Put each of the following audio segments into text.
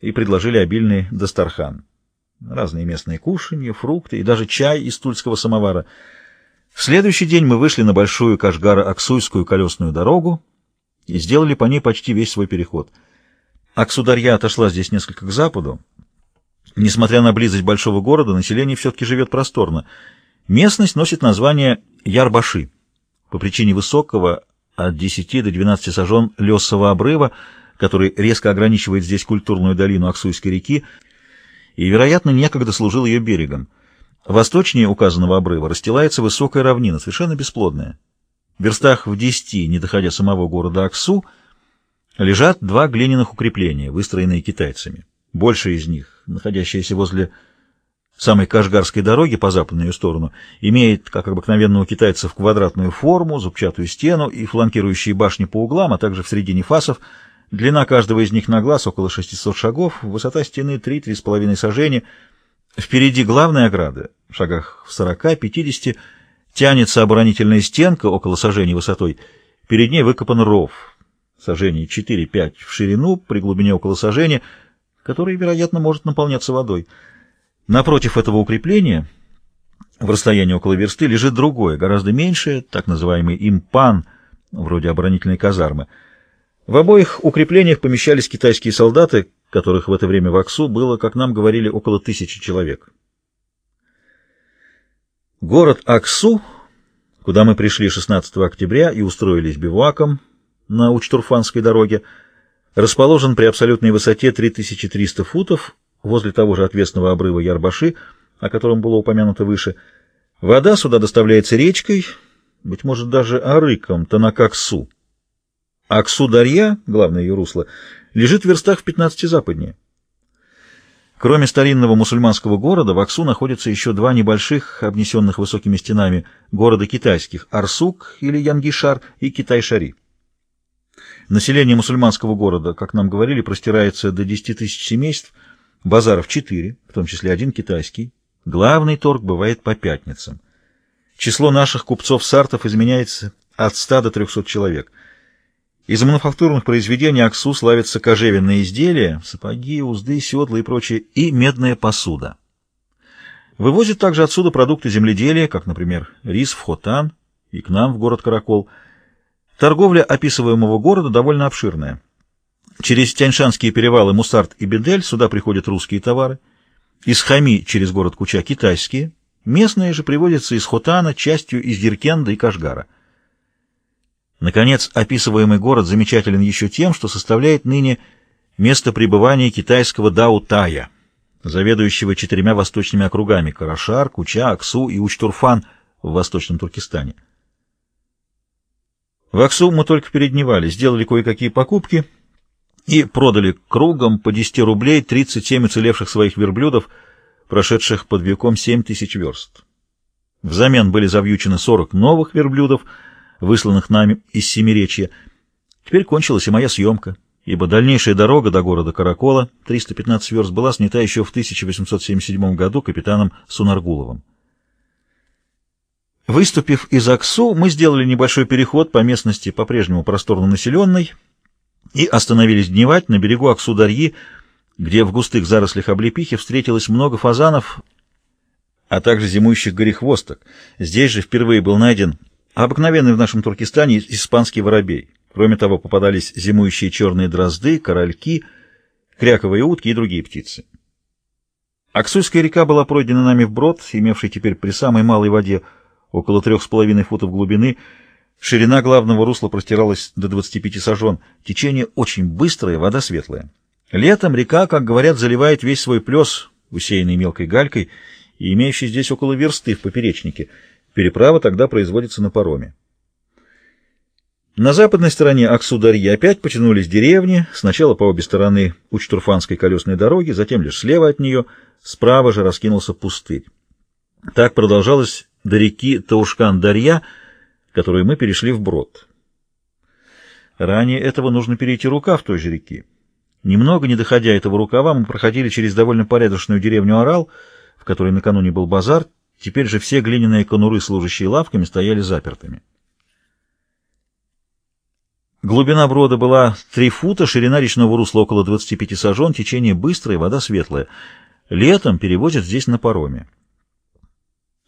и предложили обильный дастархан. Разные местные кушанья, фрукты и даже чай из тульского самовара. В следующий день мы вышли на большую Кашгара-Аксуйскую колесную дорогу и сделали по ней почти весь свой переход. Аксударья отошла здесь несколько к западу. Несмотря на близость большого города, население все-таки живет просторно. Местность носит название Ярбаши по причине высокого от 10 до 12 сажен лесового обрыва, который резко ограничивает здесь культурную долину Аксуйской реки и, вероятно, некогда служил ее берегом. Восточнее указанного обрыва расстилается высокая равнина, совершенно бесплодная. В верстах в десяти, не доходя самого города Аксу, лежат два глиняных укрепления, выстроенные китайцами. Большая из них, находящаяся возле самой Кашгарской дороги по западную сторону, имеет, как обыкновенно у китайцев, квадратную форму, зубчатую стену и фланкирующие башни по углам, а также в середине фасов. Длина каждого из них на глаз около 600 шагов, высота стены 3-3,5 сажени. Впереди главная ограда, в шагах в 40-50, тянется оборонительная стенка около сажений высотой. Перед ней выкопан ров, сажений 4-5 в ширину, при глубине около сажения, который, вероятно, может наполняться водой. Напротив этого укрепления, в расстоянии около версты, лежит другое, гораздо меньшее, так называемый импан, вроде оборонительной казармы. В обоих укреплениях помещались китайские солдаты, которых в это время в Аксу было, как нам говорили, около тысячи человек. Город Аксу, куда мы пришли 16 октября и устроились бивуаком на Учтурфанской дороге, расположен при абсолютной высоте 3300 футов возле того же отвесного обрыва Ярбаши, о котором было упомянуто выше. Вода сюда доставляется речкой, быть может, даже арыком, Танакаксу. Аксу-Дарья, главное ее русло, лежит в верстах в 15 западнее. Кроме старинного мусульманского города, в Аксу находятся еще два небольших, обнесенных высокими стенами, города китайских – Арсук или Янгишар и Китай-Шари. Население мусульманского города, как нам говорили, простирается до 10 тысяч семейств – Базаров четыре, в том числе один китайский. Главный торг бывает по пятницам. Число наших купцов-сартов изменяется от 100 до 300 человек. Из мануфактурных произведений Аксу славятся кожевенные изделия, сапоги, узды, седла и прочее, и медная посуда. Вывозят также отсюда продукты земледелия, как, например, рис в Хотан и к нам в город Каракол. Торговля описываемого города довольно обширная. Через Тяньшанские перевалы Мусарт и Бедель сюда приходят русские товары. Из Хами через город Куча китайские. Местные же приводятся из Хотана, частью из Диркенда и Кашгара. Наконец, описываемый город замечателен еще тем, что составляет ныне место пребывания китайского Даутая, заведующего четырьмя восточными округами – Карашар, Куча, Аксу и Учтурфан в восточном Туркестане. В Аксу мы только передневали, сделали кое-какие покупки – и продали кругом по 10 рублей 37 уцелевших своих верблюдов, прошедших под веком 7 тысяч верст. Взамен были завьючены 40 новых верблюдов, высланных нами из Семиречья. Теперь кончилась и моя съемка, ибо дальнейшая дорога до города Каракола, 315 верст, была снята еще в 1877 году капитаном Сунаргуловым. Выступив из Аксу, мы сделали небольшой переход по местности, по-прежнему просторно населенной, и остановились дневать на берегу Аксударьи, где в густых зарослях облепихи встретилось много фазанов, а также зимующих горехвосток. Здесь же впервые был найден обыкновенный в нашем Туркестане испанский воробей. Кроме того, попадались зимующие черные дрозды, корольки, кряковые утки и другие птицы. Аксуйская река была пройдена нами вброд, имевший теперь при самой малой воде около трех с половиной футов глубины, Ширина главного русла простиралась до 25 сажен. Течение очень быстрое, вода светлая. Летом река, как говорят, заливает весь свой плес, усеянный мелкой галькой, и имеющий здесь около версты в поперечнике. Переправа тогда производится на пароме. На западной стороне Аксударьи опять потянулись деревни, сначала по обе стороны Учтурфанской колесной дороги, затем лишь слева от нее, справа же раскинулся пустырь. Так продолжалось до реки Таушкан-Дарья, которую мы перешли вброд. Ранее этого нужно перейти рукав той же реки. Немного не доходя этого рукава, мы проходили через довольно порядочную деревню Орал, в которой накануне был базар, теперь же все глиняные конуры, служащие лавками, стояли запертыми. Глубина брода была 3 фута, ширина речного русла около 25 сажен, течение быстрое, вода светлая. Летом перевозят здесь на пароме.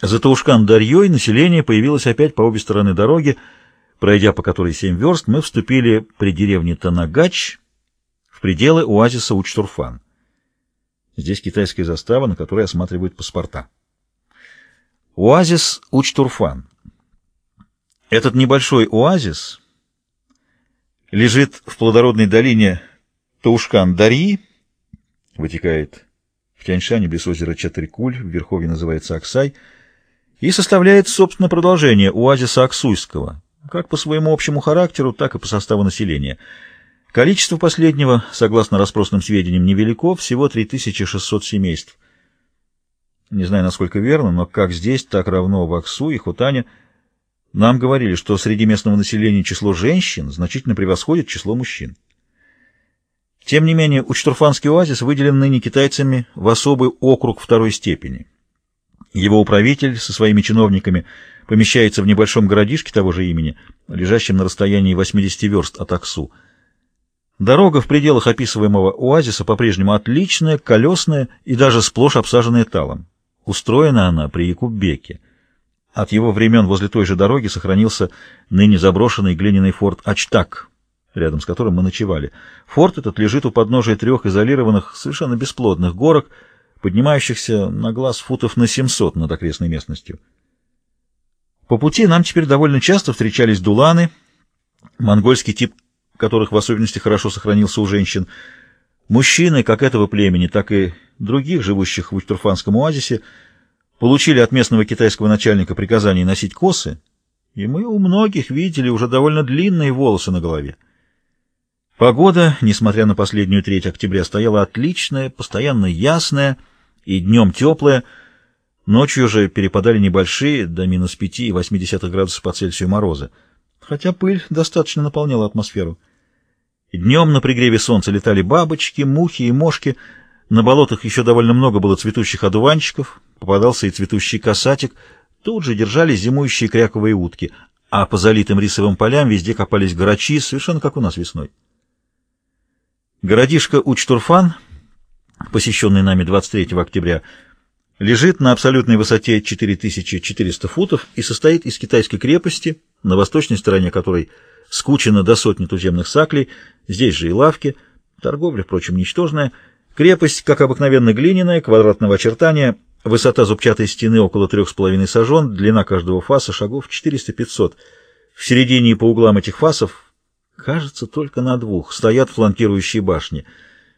За Таушкан-Дарьей население появилось опять по обе стороны дороги, пройдя по которой 7 верст, мы вступили при деревне Танагач в пределы оазиса Учтурфан. Здесь китайская застава, на которой осматривают паспорта. Оазис Учтурфан. Этот небольшой оазис лежит в плодородной долине Таушкан-Дарьи, вытекает в Тяньшане без озера Чатрикуль, в Верховье называется Аксай, и составляет, собственно, продолжение оазиса Аксуйского, как по своему общему характеру, так и по составу населения. Количество последнего, согласно распросным сведениям, невелико, всего 3600 семейств. Не знаю, насколько верно, но как здесь, так равно в Аксу и Хутане – нам говорили, что среди местного населения число женщин значительно превосходит число мужчин. Тем не менее, Учтурфанский оазис выделен ныне китайцами в особый округ второй степени. Его управитель со своими чиновниками помещается в небольшом городишке того же имени, лежащем на расстоянии 80 верст от Аксу. Дорога в пределах описываемого оазиса по-прежнему отличная, колесная и даже сплошь обсаженная талом. Устроена она при Якуббеке. От его времен возле той же дороги сохранился ныне заброшенный глиняный форт Ачтак, рядом с которым мы ночевали. Форт этот лежит у подножия трех изолированных, совершенно бесплодных горок, поднимающихся на глаз футов на 700 над окрестной местностью. По пути нам теперь довольно часто встречались дуланы, монгольский тип которых в особенности хорошо сохранился у женщин. Мужчины, как этого племени, так и других, живущих в Учтурфанском оазисе, получили от местного китайского начальника приказание носить косы, и мы у многих видели уже довольно длинные волосы на голове. Погода, несмотря на последнюю треть октября, стояла отличная, постоянно ясная и днем теплая, ночью же перепадали небольшие, до минус 5,8 градусов по Цельсию морозы, хотя пыль достаточно наполняла атмосферу. Днем на пригреве солнца летали бабочки, мухи и мошки, на болотах еще довольно много было цветущих одуванчиков, попадался и цветущий касатик, тут же держались зимующие кряковые утки, а по залитым рисовым полям везде копались грачи, совершенно как у нас весной. Городишко Учтурфан, посещенный нами 23 октября, лежит на абсолютной высоте 4400 футов и состоит из китайской крепости, на восточной стороне которой скучено до сотни туземных саклей, здесь же и лавки, торговля, впрочем, ничтожная, Крепость, как обыкновенно, глиняная, квадратного очертания, высота зубчатой стены около трех с половиной сажен, длина каждого фаса шагов 400-500. В середине и по углам этих фасов, кажется, только на двух, стоят фланкирующие башни.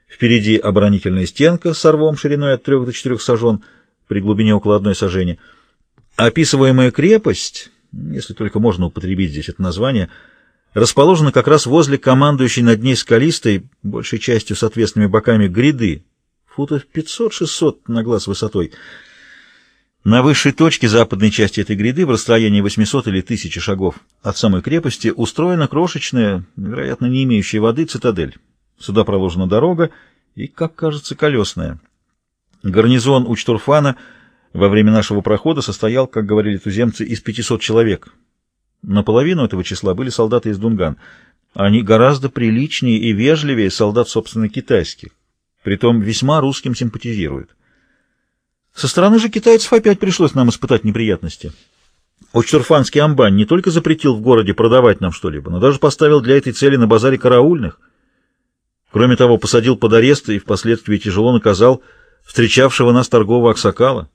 Впереди оборонительная стенка с рвом шириной от трех до четырех сажен, при глубине около одной сажени. Описываемая крепость, если только можно употребить здесь это название, — расположена как раз возле командующей над ней скалистой, большей частью с ответственными боками, гряды, футов 500-600 на глаз высотой. На высшей точке западной части этой гряды, в расстоянии 800 или 1000 шагов от самой крепости, устроена крошечная, вероятно, не имеющая воды, цитадель. Сюда проложена дорога и, как кажется, колесная. Гарнизон Учтурфана во время нашего прохода состоял, как говорили туземцы, из 500 человек — Наполовину этого числа были солдаты из Дунган. Они гораздо приличнее и вежливее солдат, собственно, китайских. Притом весьма русским симпатизируют. Со стороны же китайцев опять пришлось нам испытать неприятности. Очтурфанский амбан не только запретил в городе продавать нам что-либо, но даже поставил для этой цели на базаре караульных. Кроме того, посадил под арест и впоследствии тяжело наказал встречавшего нас торгового аксакала.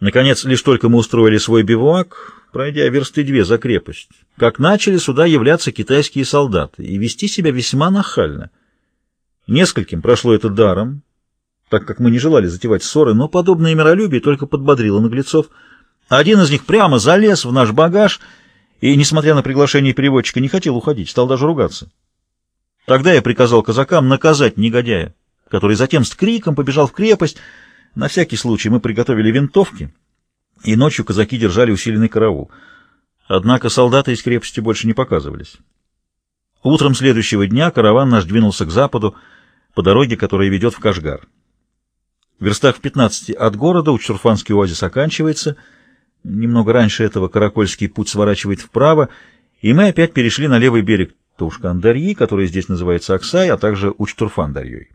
Наконец, лишь только мы устроили свой бивуак, пройдя версты две за крепость, как начали сюда являться китайские солдаты и вести себя весьма нахально. Нескольким прошло это даром, так как мы не желали затевать ссоры, но подобное миролюбие только подбодрило наглецов. Один из них прямо залез в наш багаж и, несмотря на приглашение переводчика, не хотел уходить, стал даже ругаться. Тогда я приказал казакам наказать негодяя, который затем с криком побежал в крепость. На всякий случай мы приготовили винтовки — и ночью казаки держали усиленный караул. Однако солдаты из крепости больше не показывались. Утром следующего дня караван наш двинулся к западу по дороге, которая ведет в Кашгар. В верстах в 15 от города Учурфанский оазис оканчивается. Немного раньше этого Каракольский путь сворачивает вправо и мы опять перешли на левый берег Таушкан-Дарьи, который здесь называется Аксай, а также Учтурфан-Дарьей.